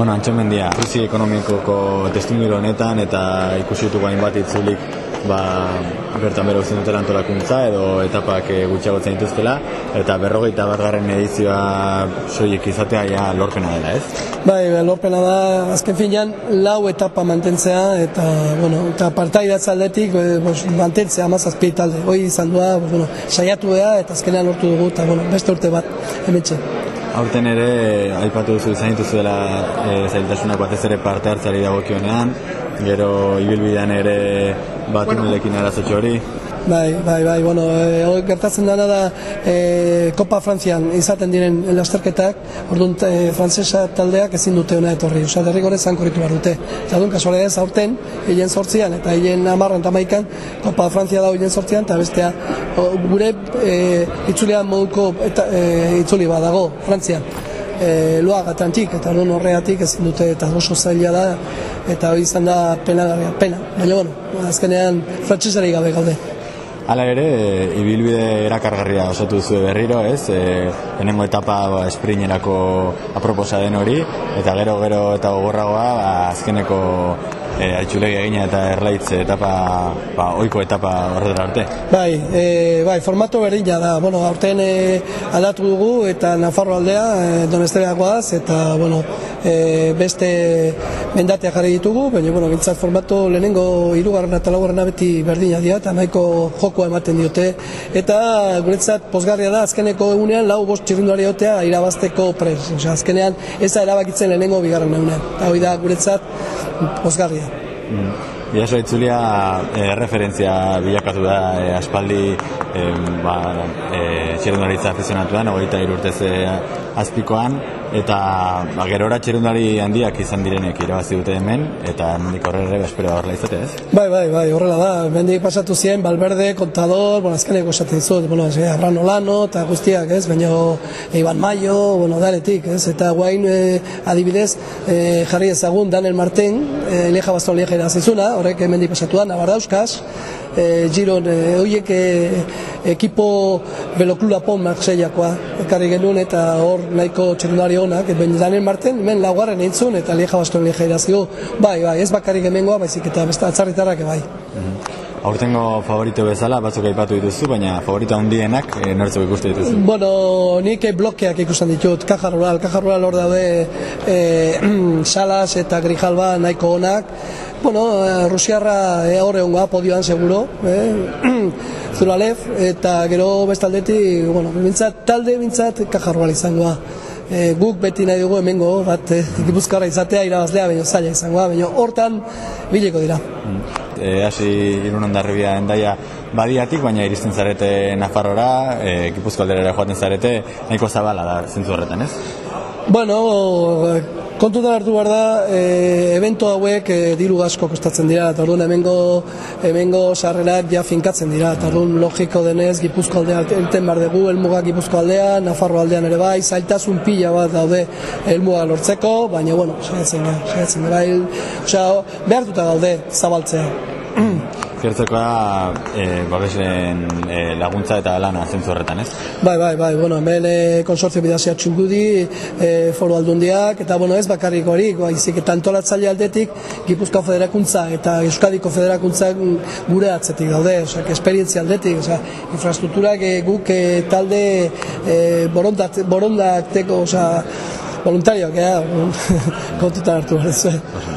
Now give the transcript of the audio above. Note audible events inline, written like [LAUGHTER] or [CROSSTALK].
Bueno, Antxon Mendia, krisi ekonomikoko testimilo honetan eta ikusi ditugu hainbat itzulik ba, bertan bero uzen dutela antolakuntza edo etapak e, gutxiagotzen dituztela eta berrogeita bargarren edizioa soiek izatea ja lorpena dela, ez? Bai, lorpena da, azken finean, lau etapa mantentzea eta, bueno, eta partaidatz aldetik e, bos, mantentzea amazazpi talde. Hoi izan dua, bueno, saiatu eta azkenean lortu dugu eta, bueno, beste urte bat, emetxe. Aurten ere, aipatu duzu izan dituzuela e, zailtasunak batez ere parte hartzari dagokionean, gero ibilbidean ere bat unulekin arazotxo hori. Bai, bai, bai, bueno, e, gertatzen dana da e, Kopa Frantzian izaten diren lasterketak, orduan e, frantzesa taldeak ezin dute hona etorri, osea, derrigore zankorritu behar dute. Eta duen kasuale ez, aurten, hien sortzian, eta hien amarran eta maikan, Kopa Frantzia dago hien sortzian, eta bestea, o, gure e, itzulean moduko eta, e, itzuli badago, Frantzian. E, loaga tantik, eta non horreatik ezin dute, eta oso zaila da, eta hori izan da pena, pena. Baina, bueno, azkenean frantzesari gabe gaude. Hala ere, e, ibilbide erakargarria osatu duzu berriro, ez? E, lehenengo etapa ba, esprinerako aproposa den hori, eta gero gero eta gogorragoa ba, azkeneko e, aitzulegi egina eta erlaitz etapa, ba, oiko etapa horretara arte. Bai, e, bai, formato berdina da, bueno, aurten e, aldatu dugu eta Nafarro aldea, e, donestereak guaz, eta, bueno, e, beste mendateak jarri ditugu, baina, bueno, gintzat formato lehenengo irugarren eta laugarren beti berdina dira, eta nahiko jokoa ematen diote, eta guretzat pozgarria da, azkeneko egunean, lau bost txirrindulari otea irabazteko pres, Osea, azkenean ez da erabakitzen lehenengo bigarren egunean, eta hori da guretzat pozgarria. Mm. Biaso itzulia e, referentzia bilakatu da e, aspaldi e, ba, e, afizionatuan, hogeita irurtez e, azpikoan, eta ba, gerora txerundari handiak izan direnek irabazi dute hemen, eta mendik horre espero horrela izate ez? Bai, bai, bai, horrela da, mendik pasatu ziren, Balberde, Kontador, bueno, azkeneko esaten dizut, bueno, ez, Arran Olano, eta guztiak, ez, baina Iban Maio, bueno, daretik, ez, eta guain e, adibidez, e, jarri ezagun Daniel Martin, e, leja baston leja irazizuna, horrek mendik pasatu da, Navarra Euskaz, e, giron, e, horiek e, ekipo beloklula pon Marseillakoa, ekarri genuen, eta hor nahiko txerundari onak, ben Daniel Martin, hemen laugarren eintzun, eta leja baston leja irazio, bai, bai, ez bakarrik hemengoa, baizik eta beste atzarritarrak bai. Mm Aurtengo favorito bezala, batzuk aipatu dituzu, baina favorito handienak e, nortzuk ikuste dituzu? Bueno, nik blokeak ikusten ditut, Kaja Rural, Kaja Rural hor daude e, [CLEARS THROAT] Salas eta Grijalba nahiko onak, bueno, Rusiarra e, horre hongoa, podioan seguro, eh? [CLEARS THROAT] Zuralev, eta gero bestaldetik, bueno, bintzat, talde bintzat Kaja Rural izangoa. E, guk beti nahi dugu hemengo bat e, gipuzkarra izatea irabazlea baina zaila izangoa baina hortan bileko dira e, hasi irun ondarribia endaia badiatik, baina iristen zarete Nafarrora, e, Gipuzko joaten zarete, nahiko zabala da zentzu horretan, ez? Bueno, kontu da hartu behar da, e, evento hauek e, diru asko kostatzen dira, eta orduan hemengo, hemengo sarrerak ja finkatzen dira, eta orduan logiko denez, Gipuzko aldea elten behar dugu, elmuga Gipuzko aldea, Nafarro aldean ere bai, zailtasun pila bat daude elmuga lortzeko, baina, bueno, saiatzen gara, saiatzen gara, osea, behartuta daude zabaltzea. [CLEARS THROAT] Gertzekoa e, babesen e, laguntza eta lana zentzu horretan, ez? Bai, bai, bai, bueno, hemen e, konsortzio bidazia txungudi, e, foro aldundiak, eta bueno, ez bakarrik hori, baizik eta antolatzaile aldetik, Gipuzkoa federakuntza eta Euskadiko federakuntza gure atzetik daude, osea, esperientzia aldetik, osea, infrastrukturak e, guk e, talde e, borondat, borondateko, osea, voluntarioak, ja, [LAUGHS] kontutan hartu behar